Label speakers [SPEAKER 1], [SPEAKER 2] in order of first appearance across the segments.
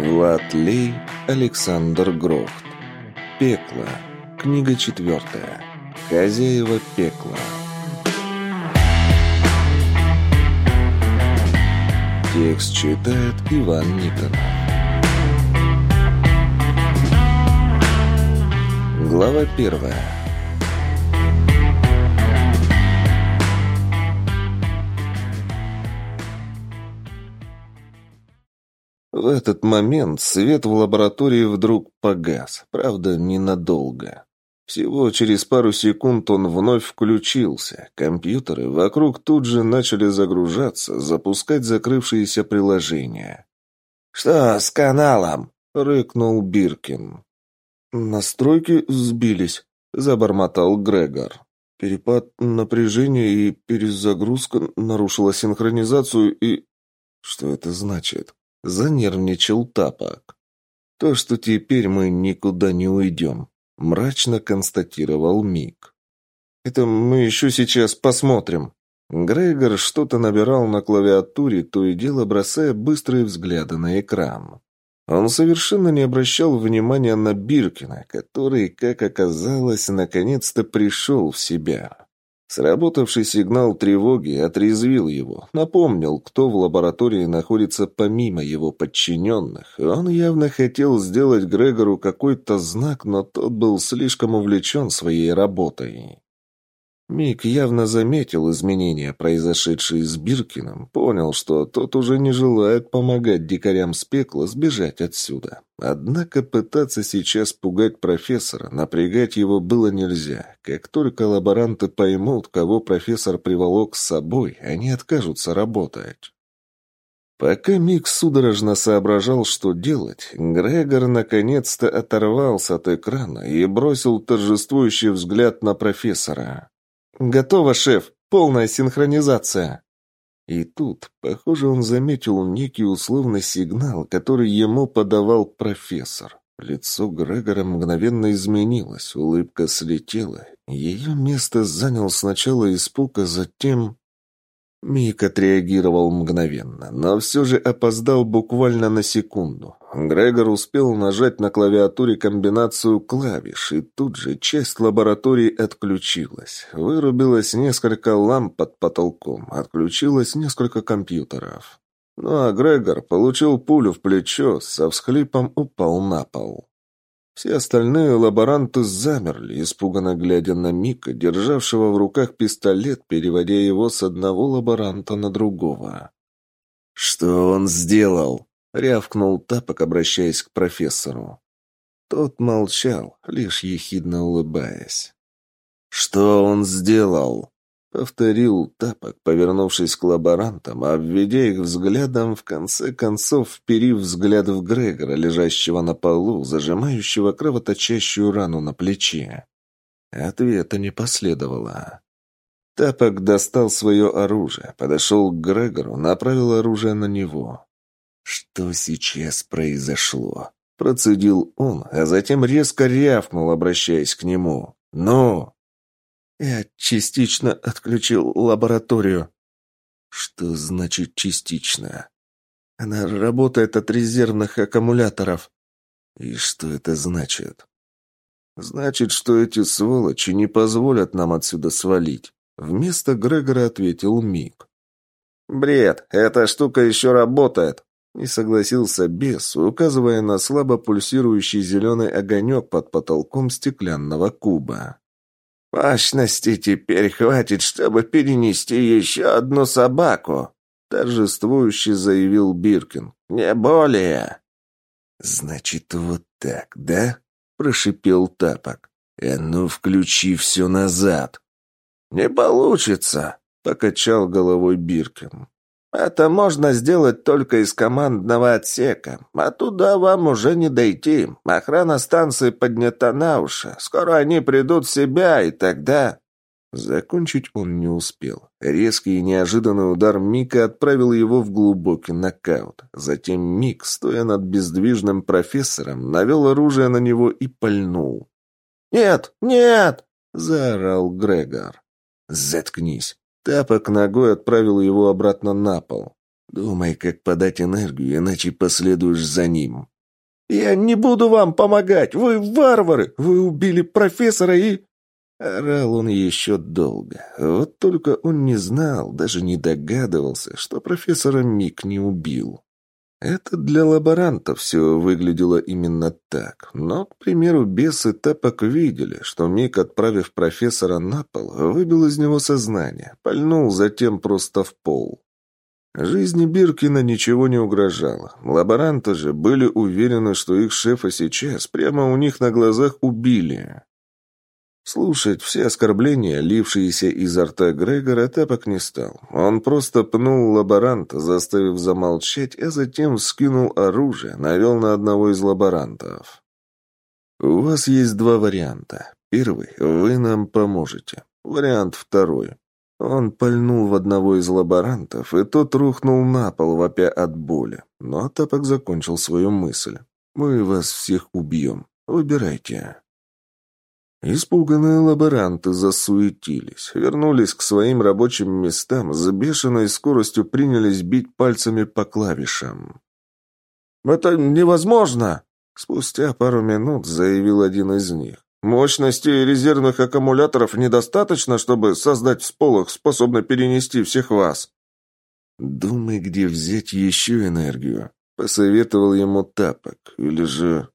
[SPEAKER 1] Влад Лей, Александр Грохт. Пекло. Книга четвертая. Хозяева пекла. Текст читает Иван Никонов. Глава первая. В этот момент свет в лаборатории вдруг погас, правда, ненадолго. Всего через пару секунд он вновь включился. Компьютеры вокруг тут же начали загружаться, запускать закрывшиеся приложения.
[SPEAKER 2] «Что с каналом?»
[SPEAKER 1] — рыкнул Биркин. «Настройки сбились», — забормотал Грегор. Перепад напряжения и перезагрузка нарушила синхронизацию и... Что это значит? Занервничал Тапок. То, что теперь мы никуда не уйдем, мрачно констатировал Мик. Это мы еще сейчас посмотрим. Грегор что-то набирал на клавиатуре, то и дело бросая быстрые взгляды на экран. Он совершенно не обращал внимания на Биркина, который, как оказалось, наконец-то пришел в себя. Сработавший сигнал тревоги отрезвил его, напомнил, кто в лаборатории находится помимо его подчиненных. Он явно хотел сделать Грегору какой-то знак, но тот был слишком увлечен своей работой. Мик явно заметил изменения, произошедшие с Биркиным, понял, что тот уже не желает помогать дикарям с пекла сбежать отсюда. Однако пытаться сейчас пугать профессора, напрягать его было нельзя. Как только лаборанты поймут, кого профессор приволок с собой, они откажутся работать. Пока Мик судорожно соображал, что делать, Грегор наконец-то оторвался от экрана и бросил торжествующий взгляд на профессора. «Готово, шеф! Полная синхронизация!» И тут, похоже, он заметил некий условный сигнал, который ему подавал профессор. Лицо Грегора мгновенно изменилось, улыбка слетела. Ее место занял сначала испуг, а затем Мик отреагировал мгновенно, но все же опоздал буквально на секунду. Грегор успел нажать на клавиатуре комбинацию клавиш, и тут же часть лаборатории отключилась. Вырубилось несколько ламп под потолком, отключилось несколько компьютеров. Ну а Грегор получил пулю в плечо, со всхлипом упал на пол. Все остальные лаборанты замерли, испуганно глядя на Мика, державшего в руках пистолет, переводя его с одного лаборанта на другого. «Что он сделал?» — рявкнул Тапок, обращаясь к профессору. Тот молчал, лишь ехидно улыбаясь. «Что он сделал?» Повторил тапок, повернувшись к лаборантам, обведя их взглядом, в конце концов вперив взгляд в Грегора, лежащего на полу, зажимающего кровоточащую рану на плече. Ответа не последовало. Тапок достал свое оружие, подошел к Грегору, направил оружие на него. «Что сейчас произошло?» Процедил он, а затем резко рявкнул, обращаясь к нему. «Ну!» Я частично отключил лабораторию. Что значит частично? Она работает от резервных аккумуляторов. И что это значит? Значит, что эти сволочи не позволят нам отсюда свалить. Вместо Грегора ответил Мик. «Бред! Эта штука еще работает!» Не согласился бес, указывая на слабо пульсирующий зеленый огонек под потолком стеклянного куба. «Мощности теперь хватит, чтобы перенести еще одну собаку», — торжествующе заявил Биркин. «Не более». «Значит, вот так, да?» — прошипел Тапок. «А ну, включи все назад». «Не получится», — покачал головой Биркин. Это можно сделать только из командного отсека, а туда вам уже не дойти. Охрана станции поднята на уши. Скоро они придут в себя, и тогда...» Закончить он не успел. Резкий и неожиданный удар Мика отправил его в глубокий нокаут. Затем Мик, стоя над бездвижным профессором, навел оружие на него и пальнул. «Нет! Нет!» — заорал Грегор. «Заткнись!» Тапок ногой отправил его обратно на пол. Думай, как подать энергию, иначе последуешь за ним».
[SPEAKER 2] «Я не буду вам помогать! Вы варвары! Вы убили профессора и...»
[SPEAKER 1] Орал он еще долго. Вот только он не знал, даже не догадывался, что профессора Мик не убил. Это для лаборантов все выглядело именно так. Но, к примеру, бесы тапок видели, что Мик, отправив профессора на пол, выбил из него сознание, пальнул затем просто в пол. Жизни Биркина ничего не угрожало. Лаборанты же были уверены, что их шефа сейчас прямо у них на глазах убили. Слушать все оскорбления, лившиеся изо рта Грегора, Тапок не стал. Он просто пнул лаборанта, заставив замолчать, а затем скинул оружие, навел на одного из лаборантов. «У вас есть два варианта. Первый – вы нам поможете. Вариант второй. Он пальнул в одного из лаборантов, и тот рухнул на пол, вопя от боли. Но Тапок закончил свою мысль. «Мы вас всех убьем. Выбирайте». Испуганные лаборанты засуетились, вернулись к своим рабочим местам, с бешеной скоростью принялись бить пальцами по клавишам.
[SPEAKER 2] «Это невозможно!»
[SPEAKER 1] Спустя пару минут заявил один из них.
[SPEAKER 2] «Мощности резервных аккумуляторов недостаточно, чтобы создать всполох, способный перенести всех вас».
[SPEAKER 1] «Думай, где взять еще энергию», — посоветовал ему Тапок. «Или же...»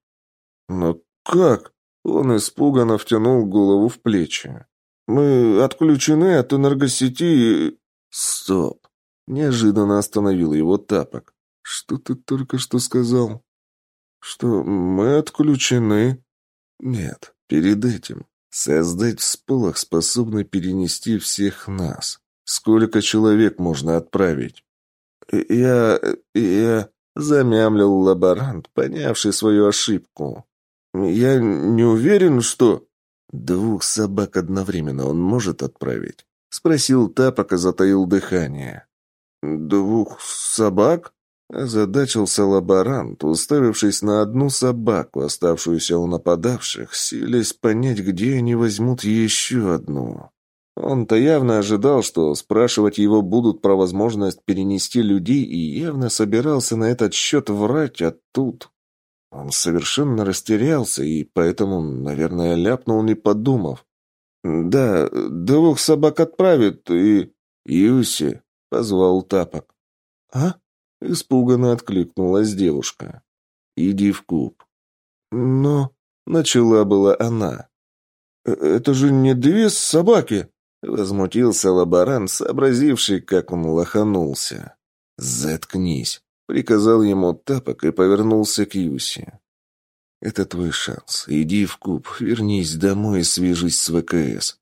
[SPEAKER 2] «Но как?» Он испуганно втянул голову в плечи. «Мы отключены от энергосети и...»
[SPEAKER 1] «Стоп!» Неожиданно остановил его тапок. «Что ты только что сказал?»
[SPEAKER 2] «Что мы отключены?»
[SPEAKER 1] «Нет, перед этим. Создать всполох, способный перенести всех нас. Сколько человек можно отправить?»
[SPEAKER 2] «Я... я...» Замямлил лаборант, понявший свою ошибку. «Я не уверен, что...»
[SPEAKER 1] «Двух собак одновременно он может отправить?» — спросил Тапок затаил дыхание.
[SPEAKER 2] «Двух собак?»
[SPEAKER 1] — озадачился лаборант, уставившись на одну собаку, оставшуюся у нападавших, силясь понять, где они возьмут еще одну. Он-то явно ожидал, что спрашивать его будут про возможность перенести людей и явно собирался на этот счет врать, а тут... Он совершенно растерялся и поэтому, наверное, ляпнул, не подумав.
[SPEAKER 2] «Да, двух собак отправит и...»
[SPEAKER 1] «Юси», — позвал Тапок.
[SPEAKER 2] «А?»
[SPEAKER 1] — испуганно откликнулась девушка. «Иди в куб».
[SPEAKER 2] «Но...»
[SPEAKER 1] — начала была она.
[SPEAKER 2] «Э, «Это же не две собаки!»
[SPEAKER 1] — возмутился лаборант, сообразивший, как он лоханулся. «Заткнись!» Приказал ему тапок и повернулся к Юсе. «Это твой шанс. Иди в куб, вернись домой и свяжись с ВКС».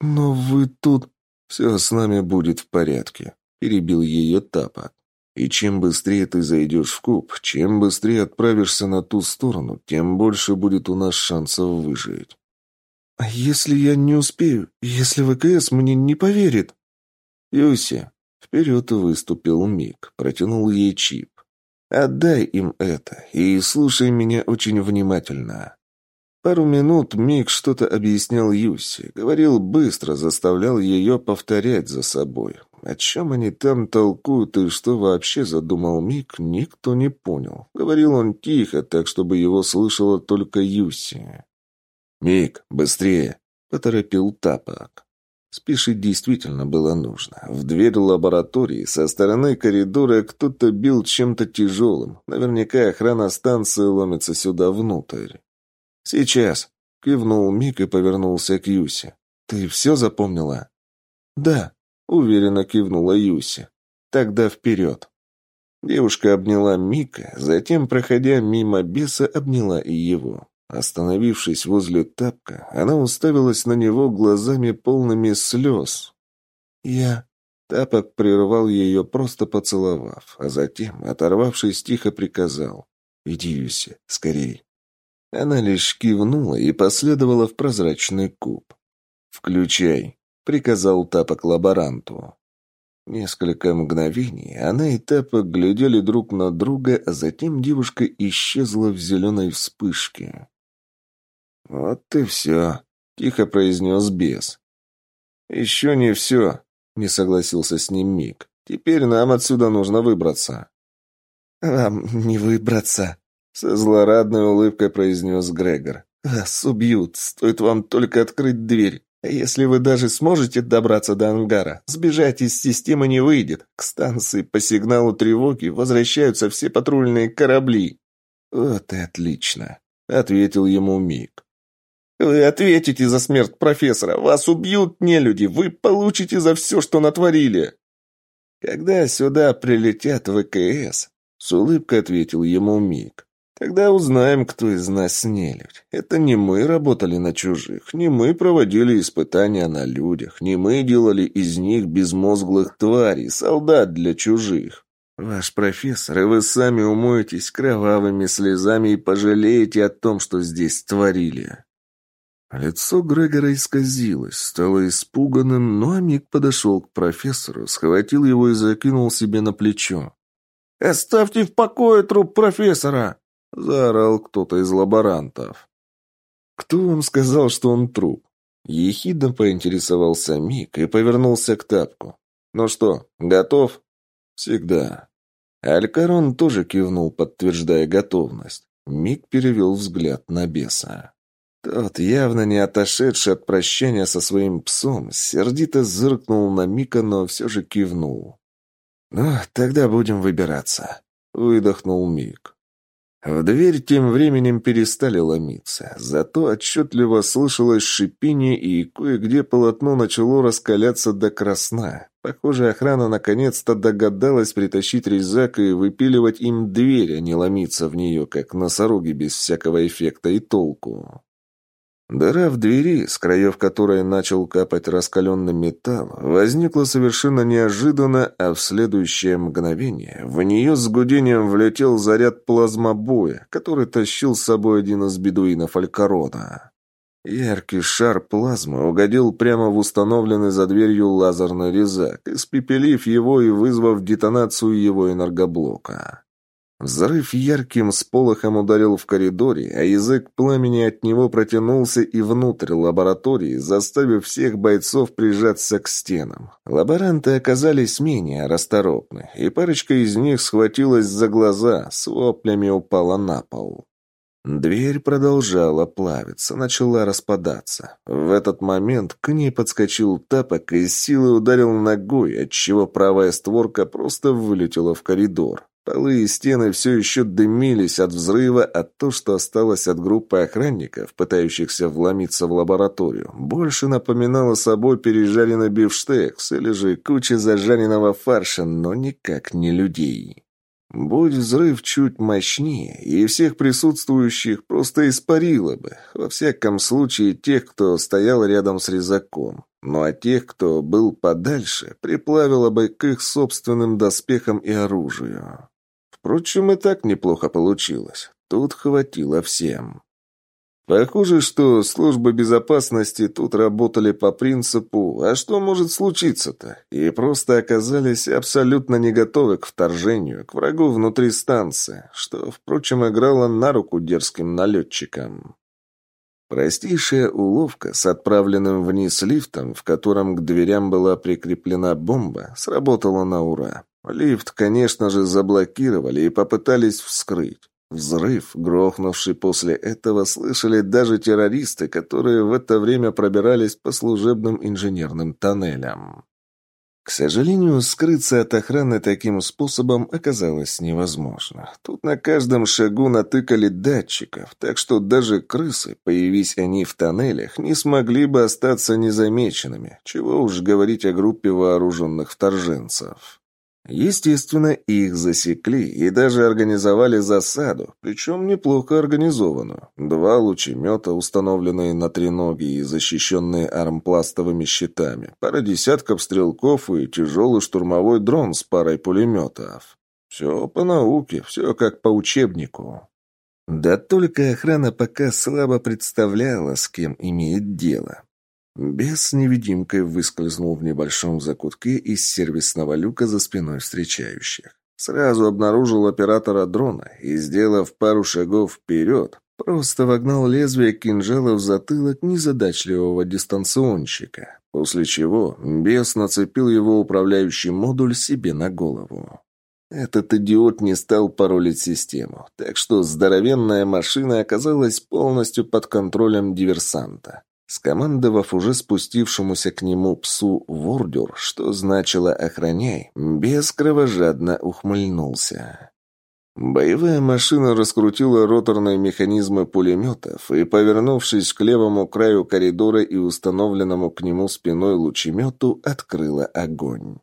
[SPEAKER 2] «Но вы тут...»
[SPEAKER 1] «Все с нами будет в порядке», — перебил ее тапок. «И чем быстрее ты зайдешь в куб, чем быстрее отправишься на ту сторону, тем больше будет у нас шансов выжить».
[SPEAKER 2] «А если я не успею? Если ВКС мне не поверит?»
[SPEAKER 1] «Юся, Вперед выступил Мик, протянул ей чип. «Отдай им это и слушай меня очень внимательно». Пару минут Мик что-то объяснял Юсе, говорил быстро, заставлял ее повторять за собой. О чем они там толкуют и что вообще задумал Мик, никто не понял. Говорил он тихо, так, чтобы его слышала только Юси. «Мик, быстрее!» — поторопил Тапок. Спешить действительно было нужно. В дверь лаборатории со стороны коридора кто-то бил чем-то тяжелым. Наверняка охрана станции ломится сюда внутрь. «Сейчас!» — кивнул Мик и повернулся к Юсе. «Ты все запомнила?»
[SPEAKER 2] «Да», —
[SPEAKER 1] уверенно кивнула Юси. «Тогда вперед!» Девушка обняла Мика, затем, проходя мимо беса, обняла и его. Остановившись возле тапка, она уставилась на него глазами полными слез.
[SPEAKER 2] «Я...»
[SPEAKER 1] Тапок прервал ее, просто поцеловав, а затем, оторвавшись, тихо приказал. «Иди, Юси, скорей». Она лишь кивнула и последовала в прозрачный куб. «Включай», — приказал Тапок лаборанту. Несколько мгновений она и Тапок глядели друг на друга, а затем девушка исчезла в зеленой вспышке. «Вот и все», — тихо произнес бес. «Еще не все», — не согласился с ним Мик. Теперь нам отсюда нужно выбраться».
[SPEAKER 2] «Вам не выбраться», —
[SPEAKER 1] со злорадной улыбкой произнес Грегор.
[SPEAKER 2] «Вас убьют, стоит вам только открыть дверь. А если вы даже сможете добраться до ангара, сбежать из системы не выйдет. К станции по сигналу тревоги возвращаются все патрульные корабли».
[SPEAKER 1] «Вот и отлично», — ответил ему Мик.
[SPEAKER 2] «Вы ответите за смерть профессора. Вас убьют нелюди. Вы получите за все, что натворили».
[SPEAKER 1] «Когда сюда прилетят ВКС», — с улыбкой ответил ему Мик, «тогда узнаем, кто из нас нелюдь. Это не мы работали на чужих, не мы проводили испытания на людях, не мы делали из них безмозглых тварей, солдат для чужих. Ваш профессор, и вы сами умоетесь кровавыми слезами и пожалеете о том, что здесь творили». Лицо Грегора исказилось, стало испуганным, но Амик подошел к профессору, схватил его и закинул себе на плечо.
[SPEAKER 2] «Оставьте в покое труп профессора!»
[SPEAKER 1] — заорал кто-то из лаборантов. «Кто вам сказал, что он труп?» Ехидно поинтересовался Мик и повернулся к тапку. «Ну что, готов?» «Всегда». Алькарон тоже кивнул, подтверждая готовность. Мик перевел взгляд на беса. Тот, явно не отошедший от прощания со своим псом, сердито зыркнул на Мика, но все же кивнул. «Ну, тогда будем выбираться», — выдохнул Мик. В дверь тем временем перестали ломиться, зато отчетливо слышалось шипение, и кое-где полотно начало раскаляться до красна. Похоже, охрана наконец-то догадалась притащить резак и выпиливать им дверь, а не ломиться в нее, как носороги без всякого эффекта и толку. Дыра в двери, с краев которой начал капать раскаленный металл, возникла совершенно неожиданно, а в следующее мгновение в нее с гудением влетел заряд плазмобоя, который тащил с собой один из бедуинов Алькарона. Яркий шар плазмы угодил прямо в установленный за дверью лазерный резак, испепелив его и вызвав детонацию его энергоблока. Взрыв ярким сполохом ударил в коридоре, а язык пламени от него протянулся и внутрь лаборатории, заставив всех бойцов прижаться к стенам. Лаборанты оказались менее расторопны, и парочка из них схватилась за глаза, с воплями упала на пол. Дверь продолжала плавиться, начала распадаться. В этот момент к ней подскочил тапок и силой ударил ногой, отчего правая створка просто вылетела в коридор. Полы и стены все еще дымились от взрыва, а то, что осталось от группы охранников, пытающихся вломиться в лабораторию, больше напоминало собой пережаренный бифштекс или же куча зажаренного фарша, но никак не людей. Будь взрыв чуть мощнее, и всех присутствующих просто испарило бы, во всяком случае тех, кто стоял рядом с резаком. Ну а тех, кто был подальше, приплавило бы к их собственным доспехам и оружию. Впрочем, и так неплохо получилось. Тут хватило всем. Похоже, что службы безопасности тут работали по принципу «а что может случиться-то?» и просто оказались абсолютно не готовы к вторжению, к врагу внутри станции, что, впрочем, играло на руку дерзким налетчикам. Простейшая уловка с отправленным вниз лифтом, в котором к дверям была прикреплена бомба, сработала на ура. Лифт, конечно же, заблокировали и попытались вскрыть. Взрыв, грохнувший после этого, слышали даже террористы, которые в это время пробирались по служебным инженерным тоннелям. К сожалению, скрыться от охраны таким способом оказалось невозможно. Тут на каждом шагу натыкали датчиков, так что даже крысы, появись они в тоннелях, не смогли бы остаться незамеченными, чего уж говорить о группе вооруженных вторженцев. Естественно, их засекли и даже организовали засаду, причем неплохо организованную. Два лучемета, установленные на треноги и защищенные армпластовыми щитами, пара десятков стрелков и тяжелый штурмовой дрон с парой пулеметов. Все по науке, все как по учебнику. Да только охрана пока слабо представляла, с кем имеет дело. Бес невидимкой выскользнул в небольшом закутке из сервисного люка за спиной встречающих. Сразу обнаружил оператора дрона и, сделав пару шагов вперед, Просто вогнал лезвие кинжала в затылок незадачливого дистанционщика, после чего бес нацепил его управляющий модуль себе на голову. Этот идиот не стал паролить систему, так что здоровенная машина оказалась полностью под контролем диверсанта. Скомандовав уже спустившемуся к нему псу Вордюр, что значило «охраняй», без кровожадно ухмыльнулся. Боевая машина раскрутила роторные механизмы пулеметов и, повернувшись к левому краю коридора и установленному к нему спиной лучемету, открыла огонь.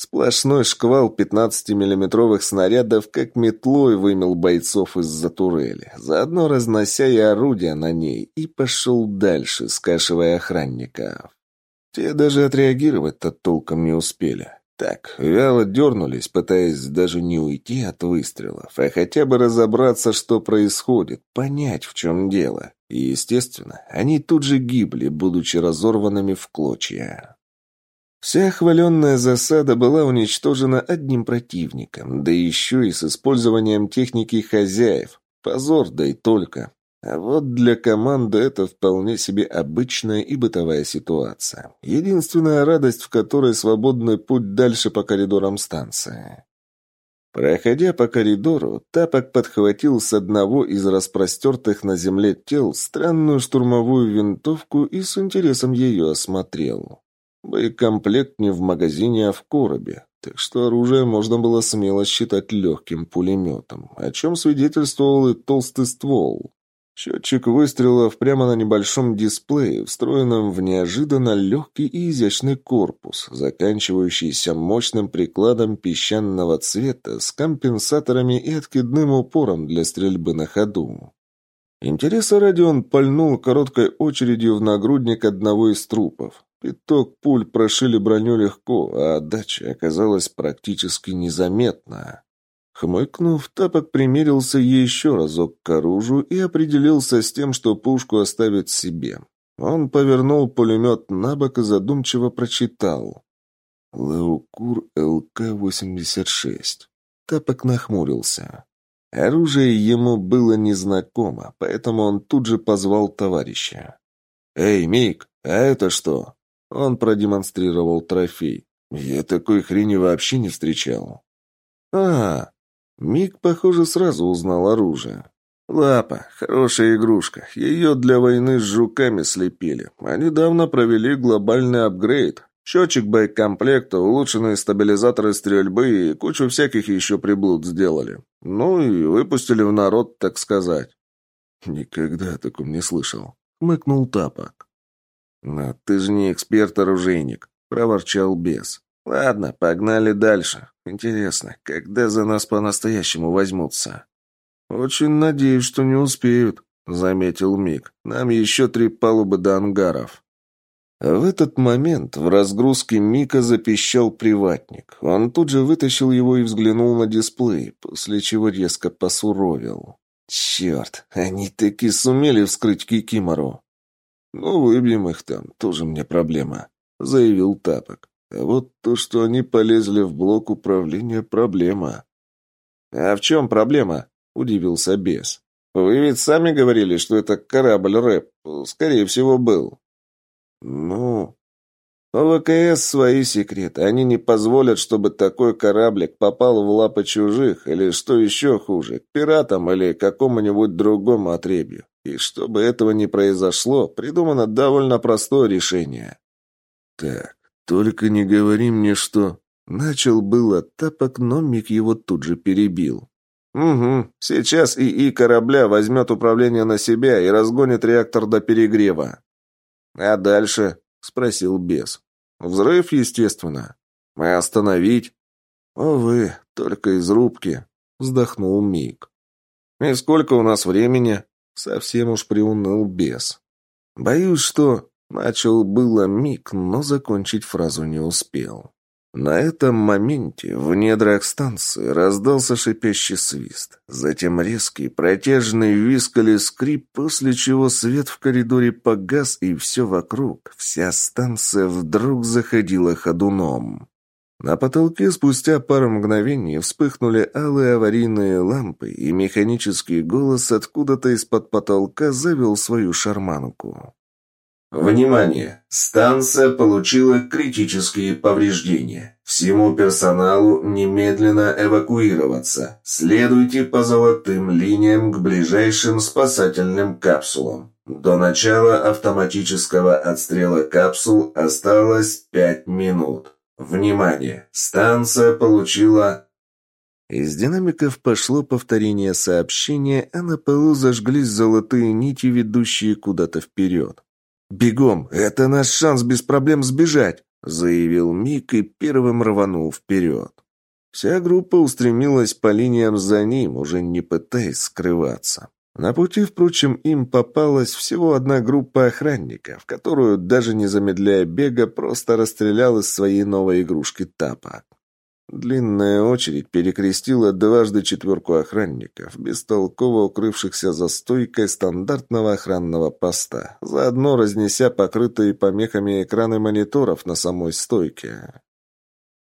[SPEAKER 1] Сплошной шквал 15-миллиметровых снарядов как метлой вымел бойцов из-за турели, заодно разнося и орудия на ней, и пошел дальше, скашивая охранников. Те даже отреагировать-то толком не успели. Так, вяло дернулись, пытаясь даже не уйти от выстрелов, а хотя бы разобраться, что происходит, понять, в чем дело. И, естественно, они тут же гибли, будучи разорванными в клочья. Вся хваленная засада была уничтожена одним противником, да еще и с использованием техники хозяев. Позор, да и только. А вот для команды это вполне себе обычная и бытовая ситуация. Единственная радость, в которой свободный путь дальше по коридорам станции. Проходя по коридору, Тапок подхватил с одного из распростертых на земле тел странную штурмовую винтовку и с интересом ее осмотрел. Боекомплект не в магазине, а в коробе, так что оружие можно было смело считать легким пулеметом, о чем свидетельствовал и толстый ствол. Счетчик выстрелов прямо на небольшом дисплее, встроенном в неожиданно легкий и изящный корпус, заканчивающийся мощным прикладом песчаного цвета с компенсаторами и откидным упором для стрельбы на ходу. Интереса ради он пальнул короткой очередью в нагрудник одного из трупов. Пяток пуль прошили броню легко, а отдача оказалась практически незаметна. Хмыкнув, Тапок примерился еще разок к оружию и определился с тем, что пушку оставит себе. Он повернул пулемет на бок и задумчиво прочитал. «Лаукур ЛК-86». Тапок нахмурился. Оружие ему было незнакомо, поэтому он тут же позвал товарища. «Эй, Мик, а это что?» Он продемонстрировал трофей. «Я такой хрени вообще не встречал». «А, Мик, похоже, сразу узнал оружие. Лапа, хорошая игрушка. Ее для войны с жуками слепили. А недавно провели глобальный апгрейд. Счетчик боекомплекта, улучшенные стабилизаторы стрельбы и кучу всяких еще приблуд сделали. Ну и выпустили в народ, так сказать. Никогда о таком не слышал. Мыкнул Тапок. «Но ты же не эксперт-оружейник», — проворчал бес. «Ладно, погнали дальше. Интересно, когда за нас по-настоящему возьмутся?» «Очень надеюсь, что не успеют», — заметил Мик. «Нам еще три палубы до ангаров». В этот момент в разгрузке Мика запищал приватник. Он тут же вытащил его и взглянул на дисплей, после чего резко посуровил. «Черт, они таки сумели вскрыть Кикимору!» «Ну, выбьем их там, тоже мне проблема», — заявил Тапок. А вот то, что они полезли в блок управления, проблема. «А в чем проблема?» – удивился бес. «Вы ведь сами говорили, что это корабль рэп. Скорее всего, был». «Ну...» «У ВКС свои секреты. Они не позволят, чтобы такой кораблик попал в лапы чужих, или, что еще хуже, к пиратам или какому-нибудь другому отребью. И чтобы этого не произошло, придумано довольно простое решение». «Так, «Только не говори мне, что...» Начал было тапок, но Мик его тут же перебил. «Угу. Сейчас ИИ корабля возьмет управление на себя и разгонит реактор до перегрева». «А дальше?» — спросил бес. «Взрыв, естественно. Мы остановить?» «Увы, только из рубки», — вздохнул Мик. «И сколько у нас времени?» — совсем уж приуныл бес. «Боюсь, что...» Начал было миг, но закончить фразу не успел. На этом моменте в недрах станции раздался шипящий свист, затем резкий протяжный визг или скрип, после чего свет в коридоре погас и все вокруг, вся станция вдруг заходила ходуном. На потолке спустя пару мгновений вспыхнули алые аварийные лампы, и механический голос откуда-то из-под потолка завел свою шарманку.
[SPEAKER 3] Внимание! Станция получила критические повреждения. Всему персоналу немедленно эвакуироваться. Следуйте по золотым линиям к ближайшим спасательным капсулам. До начала автоматического отстрела капсул осталось пять минут. Внимание! Станция получила
[SPEAKER 1] из динамиков пошло повторение сообщения, а на полу зажглись золотые нити, ведущие куда-то вперед. «Бегом! Это наш шанс без проблем сбежать!» — заявил Мик и первым рванул вперед. Вся группа устремилась по линиям за ним, уже не пытаясь скрываться. На пути, впрочем, им попалась всего одна группа охранников, которую, даже не замедляя бега, просто расстрелял из своей новой игрушки тапок. Длинная очередь перекрестила дважды четверку охранников, бестолково укрывшихся за стойкой стандартного охранного поста, заодно разнеся покрытые помехами экраны мониторов на самой стойке.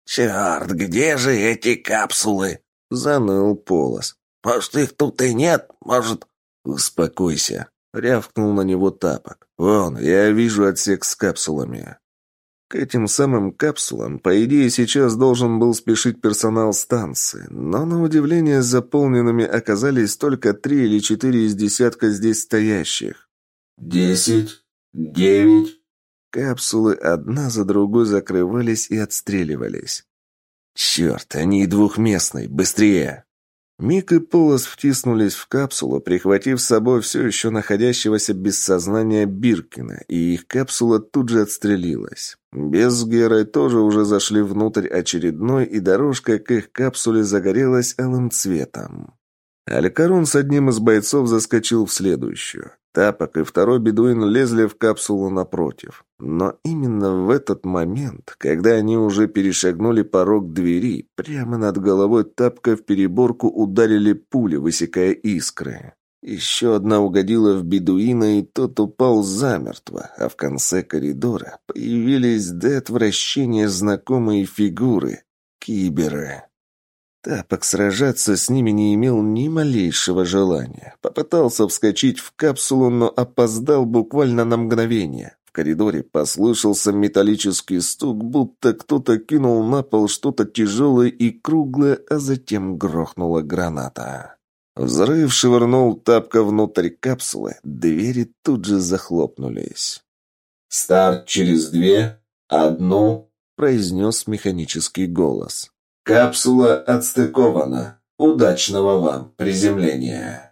[SPEAKER 2] «Черт, где же эти капсулы?» — заныл Полос. «Может, их тут и нет? Может...»
[SPEAKER 1] «Успокойся», — рявкнул на него тапок. «Вон, я вижу отсек с капсулами». К этим самым капсулам, по идее, сейчас должен был спешить персонал станции, но, на удивление, заполненными оказались только три или четыре из десятка здесь стоящих.
[SPEAKER 3] «Десять, девять...»
[SPEAKER 1] Капсулы одна за другой закрывались и отстреливались. «Черт, они и двухместные! Быстрее!» Мик и Полос втиснулись в капсулу, прихватив с собой все еще находящегося без сознания Биркина, и их капсула тут же отстрелилась. Без Герой тоже уже зашли внутрь очередной, и дорожка к их капсуле загорелась алым цветом. Алькарон с одним из бойцов заскочил в следующую. Тапок и второй бедуин лезли в капсулу напротив. Но именно в этот момент, когда они уже перешагнули порог двери, прямо над головой Тапка в переборку ударили пули, высекая искры. Еще одна угодила в бедуина, и тот упал замертво, а в конце коридора появились до отвращения знакомые фигуры — киберы. Тапок сражаться с ними не имел ни малейшего желания. Попытался вскочить в капсулу, но опоздал буквально на мгновение. В коридоре послышался металлический стук, будто кто-то кинул на пол что-то тяжелое и круглое, а затем грохнула граната. Взрыв швырнул тапка внутрь капсулы, двери тут же захлопнулись.
[SPEAKER 3] «Старт через две, одну», —
[SPEAKER 1] произнес механический голос.
[SPEAKER 3] Капсула отстыкована. Удачного вам приземления.